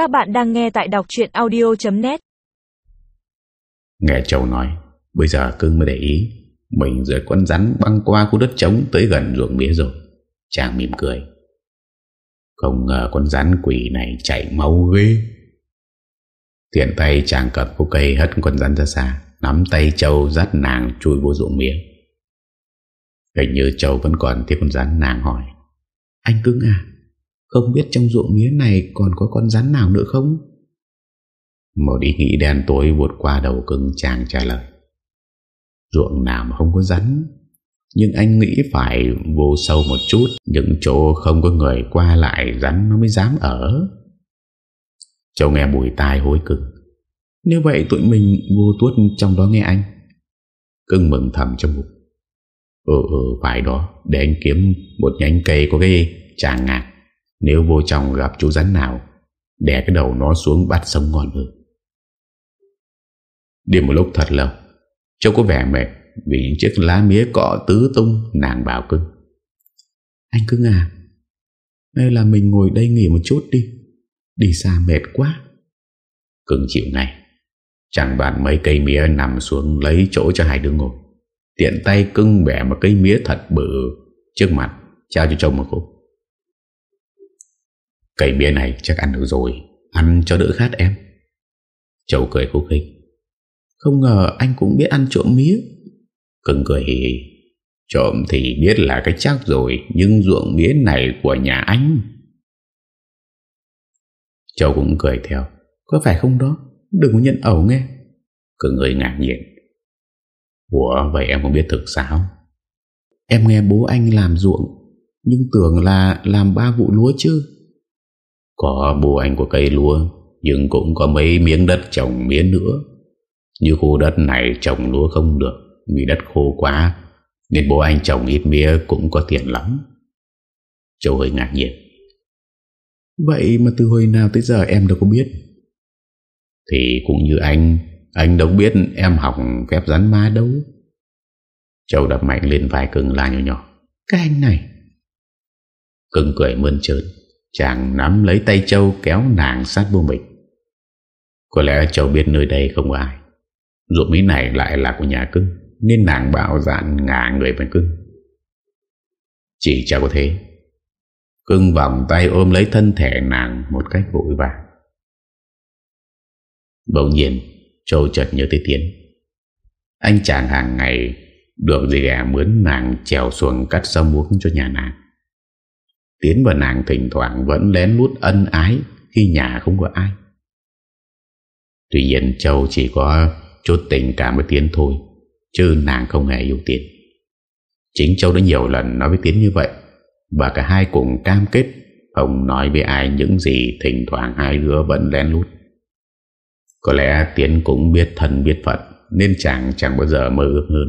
Các bạn đang nghe tại đọc chuyện audio.net Nghe Châu nói, Bây giờ cưng mới để ý, Mình rời con rắn băng qua khu đất trống Tới gần ruộng mía rồi. Chàng mỉm cười. Không ngờ con rắn quỷ này chạy máu ghê. Tiện tay chàng cầm khúc cây hất con rắn ra xa, Nắm tay Châu dắt nàng chui vô ruộng mía. Hình như Châu vẫn còn tiếp con rắn nàng hỏi, Anh cưng à không biết trong ruộng mía này còn có con rắn nào nữa không? Một ý nghĩ đen tối vụt qua đầu cưng chàng trả lời. Ruộng nào mà không có rắn? Nhưng anh nghĩ phải vô sâu một chút, Những chỗ không có người qua lại rắn nó mới dám ở. Châu nghe bùi tai hối cực Nếu vậy tụi mình vô tuốt trong đó nghe anh. Cưng mừng thầm trong bụng. Ừ ừ phải đó, Để anh kiếm một nhánh cây có cái tràng ngạc. Nếu vô trong gặp chú rắn nào, Đè cái đầu nó xuống bắt sống ngon hơn Đi một lúc thật lâu Châu có vẻ mệt Vì những chiếc lá mía cọ tứ tung Nàng bảo cưng Anh cưng à Hay là mình ngồi đây nghỉ một chút đi Đi xa mệt quá. Cưng chịu ngay, Chẳng bạn mấy cây mía nằm xuống Lấy chỗ cho hai đứa ngồi. Tiện tay cưng bẻ một cây mía thật bự Trước mặt, Trao cho chồng một khúc. Cây bia này chắc ăn được rồi. Ăn cho đỡ khát em. Châu cười khúc khích. Không ngờ anh cũng biết ăn trộm mía. Cưng cười hì hì. Trộm thì biết là cái chắc rồi, Nhưng ruộng mía này của nhà anh. Châu cũng cười theo. Có phải không đó? Đừng có nhận ẩu nghe. Cưng người ngạc nhiên. Ủa, vậy em không biết thực sao? Em nghe bố anh làm ruộng, Nhưng tưởng là làm ba vụ lúa chứ. Có bố anh của cây lúa Nhưng cũng có mấy miếng đất trồng mía nữa. Như khu đất này trồng lúa không được Vì đất khô quá Nên bố anh trồng ít mía cũng có tiền lắm. Châu hơi ngạc nhiên. Vậy mà từ hồi nào tới giờ em đâu có biết. Thì cũng như anh Anh đâu biết em học phép rắn ma đâu. Châu đập mạnh lên vai cưng la nhỏ nhỏ. Cái anh này. Cưng cười mơn trơn Chàng nắm lấy tay Châu kéo nàng sát vô mình. Có lẽ Châu biết nơi đây không ai. Ruộng mí này lại là của nhà cưng, Nên nàng bảo dạn ngả người với cưng. Chỉ chả có thế. Cưng vòng tay ôm lấy thân thể nàng Một cách vội vàng. Bỗng nhiên, Châu chợt nhớ tới Tiến. Anh chàng hàng ngày Được gì gà mướn nàng trèo xuồng cắt sông muống cho nhà nàng. Tiến và nàng thỉnh thoảng vẫn lén lút ân ái Khi nhà không có ai. Tuy nhiên Châu chỉ có chút tình cảm với Tiến thôi, Chứ nàng không hề yêu Tiến. Chính Châu đã nhiều lần nói với Tiến như vậy, Và cả hai cùng cam kết Không nói với ai những gì Thỉnh thoảng hai đứa vẫn lén lút. Có lẽ Tiến cũng biết thân biết phận, Nên chàng chẳng bao giờ mơ ước hơn.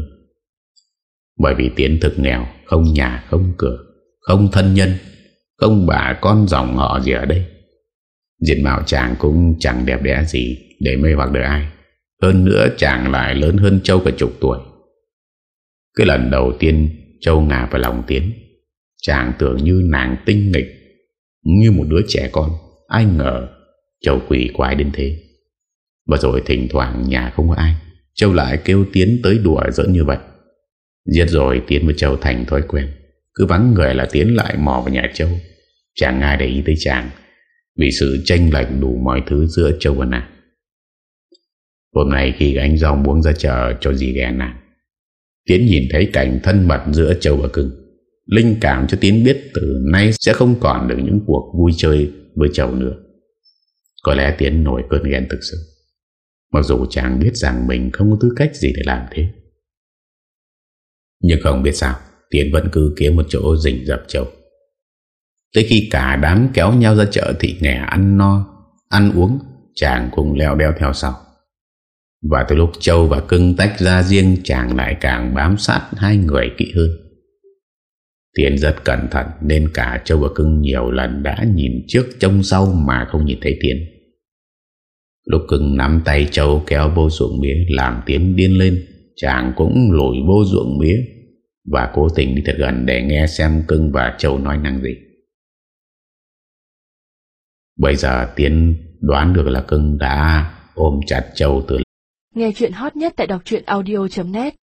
Bởi vì Tiến thực nghèo, Không nhà, không cửa, Không thân nhân Ông bà con dòng họ gì ở đây? Diện mạo chàng cũng chẳng đẹp đẽ gì Để mê hoặc được ai. Hơn nữa chàng lại lớn hơn Châu cả chục tuổi. Cái lần đầu tiên Châu ngả vào lòng Tiến, Chàng tưởng như nàng tinh nghịch, Như một đứa trẻ con. Ai ngờ Châu quỷ quái đến thế. Và rồi thỉnh thoảng nhà không có ai, Châu lại kêu Tiến tới đùa giỡn như vậy. Giết rồi Tiến với Châu thành thói quen. Cứ vắng người là Tiến lại mò vào nhà Châu. Chẳng ai để ý tới chàng? Vì sự tranh lệch đủ mọi thứ giữa Châu và nàng Hôm nay khi anh dòng buông ra chờ cho dì ghé nàng Tiến nhìn thấy cảnh thân mật giữa Châu và Cưng. Linh cảm cho Tiến biết từ nay sẽ không còn được những cuộc vui chơi với Châu nữa. Có lẽ Tiến nổi cơn ghen thực sự. Mặc dù chàng biết rằng mình không có tư cách gì để làm thế. Nhưng không biết sao, Tiến vẫn cứ kiếm một chỗ rình dập Châu. Tới khi cả đám kéo nhau ra chợ thị nghè ăn no, Ăn uống, Chàng cùng leo đeo theo sau. Và từ lúc Châu và Cưng tách ra riêng, Chàng lại càng bám sát hai người kỹ hơn. Tiến rất cẩn thận Nên cả Châu và Cưng nhiều lần đã nhìn trước trông sau Mà không nhìn thấy Tiến Lúc Cưng nắm tay Châu kéo vô ruộng mía Làm Tiến điên lên, Chàng cũng lùi vô ruộng mía Và cố tình đi thật gần Để nghe xem Cưng và Châu nói năng gì. Bây giờ Tiến đoán được là cưng đã ôm chặt Châu từ Nghe chuyện hot nhất tại đọc audio.net